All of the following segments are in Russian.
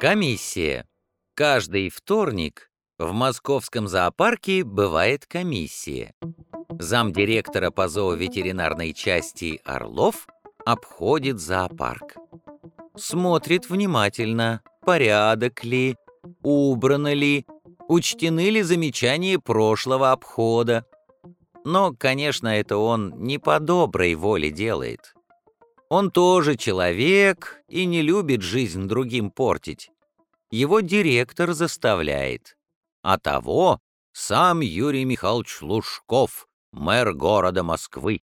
Комиссия. Каждый вторник в московском зоопарке бывает комиссия. Замдиректора по зооветеринарной части Орлов обходит зоопарк. Смотрит внимательно, порядок ли, убрано ли, учтены ли замечания прошлого обхода. Но, конечно, это он не по доброй воле делает. Он тоже человек и не любит жизнь другим портить. Его директор заставляет. А того сам Юрий Михайлович Лужков, мэр города Москвы.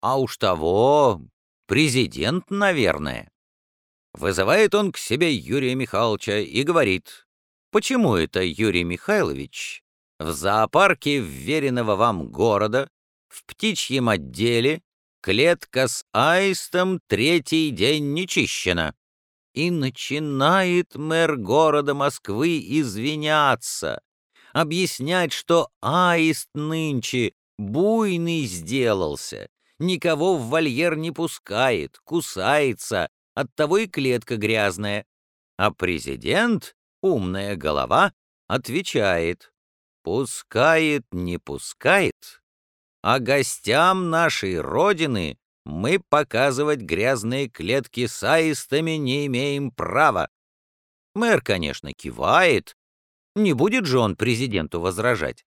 А уж того президент, наверное. Вызывает он к себе Юрия Михайловича и говорит, почему это Юрий Михайлович в зоопарке вверенного вам города, в птичьем отделе, Клетка с аистом третий день не чищена. И начинает мэр города Москвы извиняться, объяснять, что аист нынче буйный сделался, никого в вольер не пускает, кусается, оттого и клетка грязная. А президент, умная голова, отвечает, пускает, не пускает, а гостям нашей Родины мы показывать грязные клетки с аистами не имеем права. Мэр, конечно, кивает. Не будет же он президенту возражать.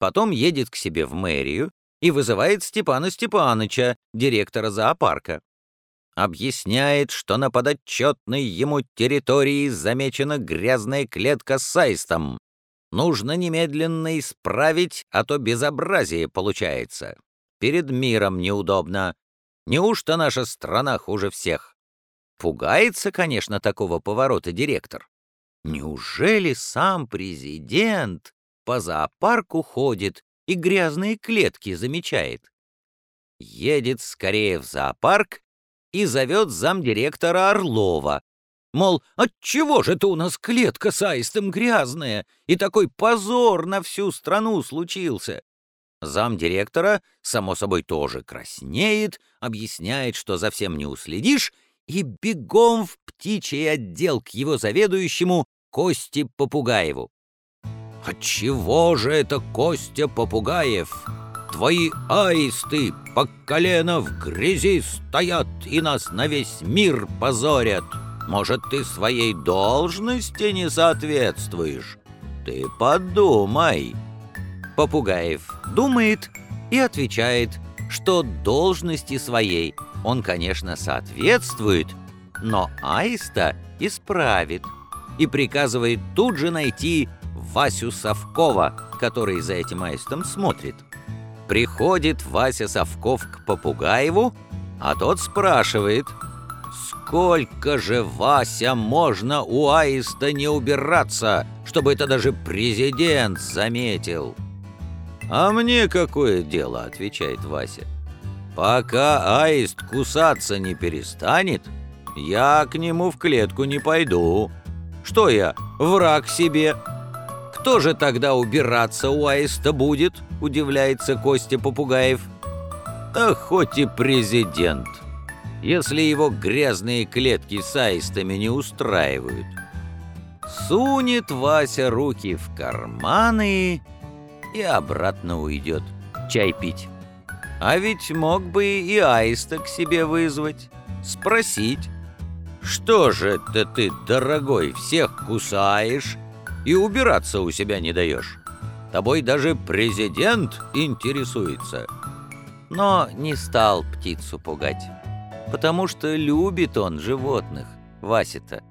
Потом едет к себе в мэрию и вызывает Степана Степаныча, директора зоопарка. Объясняет, что на подотчетной ему территории замечена грязная клетка с аистом, Нужно немедленно исправить, а то безобразие получается. Перед миром неудобно. Неужто наша страна хуже всех? Пугается, конечно, такого поворота директор. Неужели сам президент по зоопарку ходит и грязные клетки замечает? Едет скорее в зоопарк и зовет замдиректора Орлова, Мол, отчего же это у нас клетка с аистом грязная, и такой позор на всю страну случился? Зам директора, само собой, тоже краснеет, объясняет, что за всем не уследишь, и бегом в птичий отдел к его заведующему Косте Попугаеву. «Отчего же это, Костя Попугаев? Твои аисты по колено в грязи стоят и нас на весь мир позорят!» Может, ты своей должности не соответствуешь? Ты подумай. Попугаев думает и отвечает, что должности своей он, конечно, соответствует, но аиста исправит и приказывает тут же найти Васю Совкова, который за этим аистом смотрит. Приходит Вася Совков к Попугаеву, а тот спрашивает — Сколько же, Вася, можно у аиста не убираться, чтобы это даже президент заметил? А мне какое дело, отвечает Вася. Пока аист кусаться не перестанет, я к нему в клетку не пойду. Что я, враг себе? Кто же тогда убираться у аиста будет, удивляется Костя Попугаев. Да хоть и президент если его грязные клетки с аистами не устраивают. Сунет Вася руки в карманы и обратно уйдет чай пить. А ведь мог бы и аиста к себе вызвать, спросить, «Что же это ты, дорогой, всех кусаешь и убираться у себя не даешь? Тобой даже президент интересуется». Но не стал птицу пугать потому что любит он животных, Вася-то.